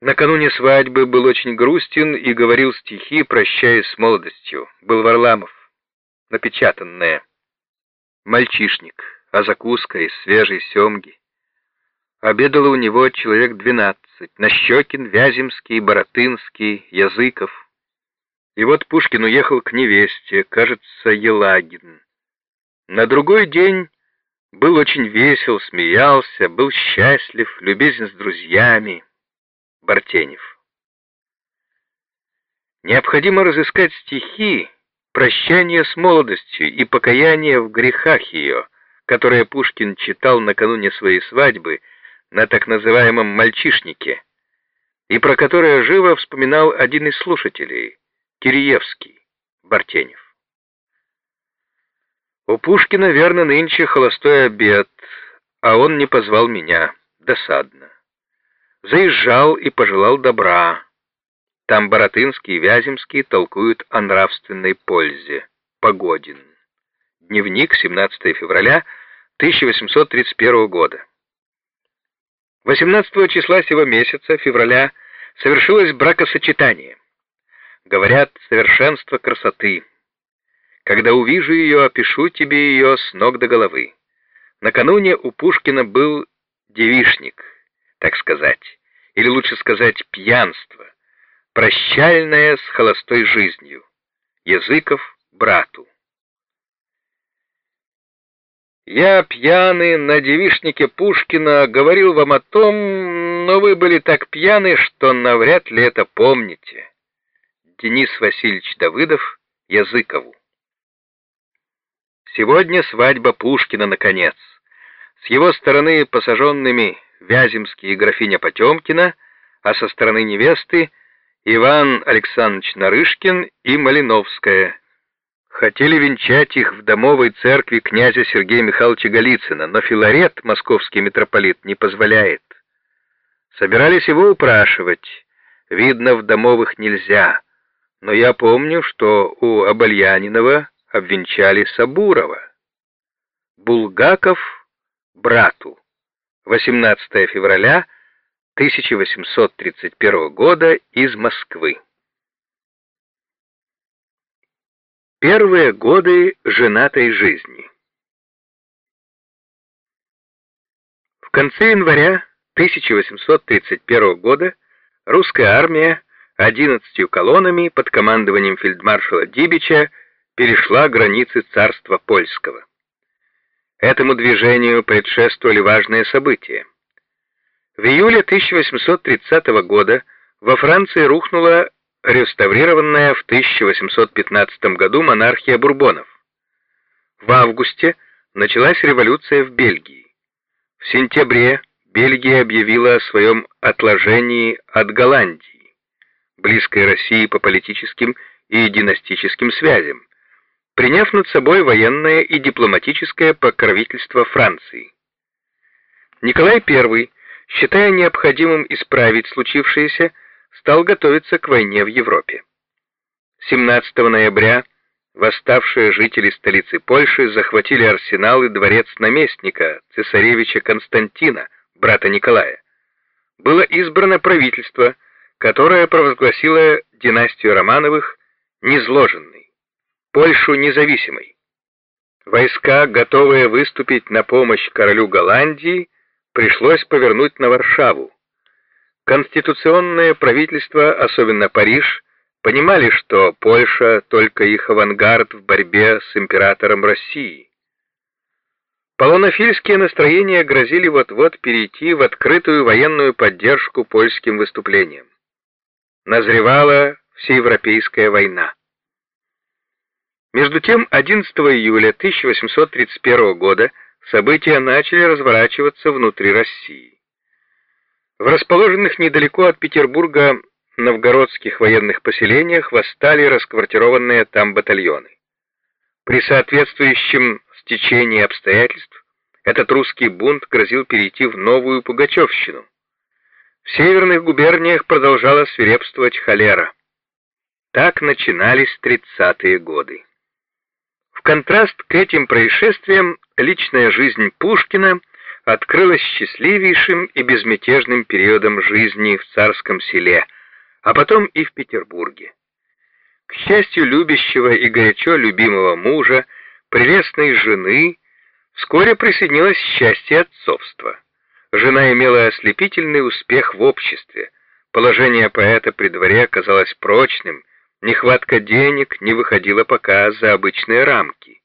Накануне свадьбы был очень грустен и говорил стихи, прощаясь с молодостью. Был Варламов, напечатанное. Мальчишник, а закуска из свежей семги. Обедало у него человек двенадцать. Нащекин, Вяземский, Боротынский, Языков. И вот Пушкин уехал к невесте, кажется, Елагин. На другой день был очень весел, смеялся, был счастлив, любезен с друзьями. Бартенев. Необходимо разыскать стихи, прощание с молодостью и покаяние в грехах ее, которые Пушкин читал накануне своей свадьбы на так называемом «мальчишнике», и про которое живо вспоминал один из слушателей, Киреевский, Бартенев. У Пушкина, верно, нынче холостой обед, а он не позвал меня. Досадно. Заезжал и пожелал добра. Там Боротынский и Вяземский толкуют о нравственной пользе. Погодин. Дневник, 17 февраля 1831 года. 18 числа сего месяца, февраля, совершилось бракосочетание. Говорят, совершенство красоты. Когда увижу ее, опишу тебе ее с ног до головы. Накануне у Пушкина был девишник, так сказать, или лучше сказать пьянство, прощальное с холостой жизнью. Языков брату. Я, пьяный, на девишнике Пушкина, говорил вам о том, но вы были так пьяны, что навряд ли это помните. Денис Васильевич Давыдов, Языкову. Сегодня свадьба Пушкина, наконец. С его стороны посаженными Вяземский и графиня Потемкина, а со стороны невесты Иван Александрович Нарышкин и Малиновская. Хотели венчать их в домовой церкви князя Сергея Михайловича Голицына, но Филарет, московский митрополит, не позволяет. Собирались его упрашивать. Видно, в домовых нельзя. Но я помню, что у Обальянинова обвенчали Сабурова. Булгаков брату. 18 февраля 1831 года из Москвы. Первые годы женатой жизни. В конце января 1831 года русская армия 11 колоннами под командованием фельдмаршала Дибича перешла границы царства польского. Этому движению предшествовали важные события. В июле 1830 года во Франции рухнула реставрированная в 1815 году монархия Бурбонов. В августе началась революция в Бельгии. В сентябре Бельгия объявила о своем отложении от Голландии, близкой России по политическим и династическим связям, приняв над собой военное и дипломатическое покровительство Франции. Николай I, считая необходимым исправить случившееся, стал готовиться к войне в Европе. 17 ноября восставшие жители столицы Польши захватили арсенал и дворец наместника, цесаревича Константина, брата Николая. Было избрано правительство, которое провозгласило династию Романовых незложенной. Польшу независимой. Войска, готовые выступить на помощь королю Голландии, пришлось повернуть на Варшаву. Конституционное правительство, особенно Париж, понимали, что Польша только их авангард в борьбе с императором России. Полонофильские настроения грозили вот-вот перейти в открытую военную поддержку польским выступлениям. Назревала всеевропейская война. Между тем, 11 июля 1831 года события начали разворачиваться внутри России. В расположенных недалеко от Петербурга новгородских военных поселениях восстали расквартированные там батальоны. При соответствующем стечении обстоятельств этот русский бунт грозил перейти в новую Пугачевщину. В северных губерниях продолжала свирепствовать холера. Так начинались тридцатые годы. В контраст к этим происшествиям личная жизнь Пушкина открылось счастливейшим и безмятежным периодом жизни в царском селе, а потом и в Петербурге. К счастью любящего и горячо любимого мужа, прелестной жены, вскоре присоединилось счастье отцовства. Жена имела ослепительный успех в обществе, положение поэта при дворе оказалось прочным, нехватка денег не выходила пока за обычные рамки.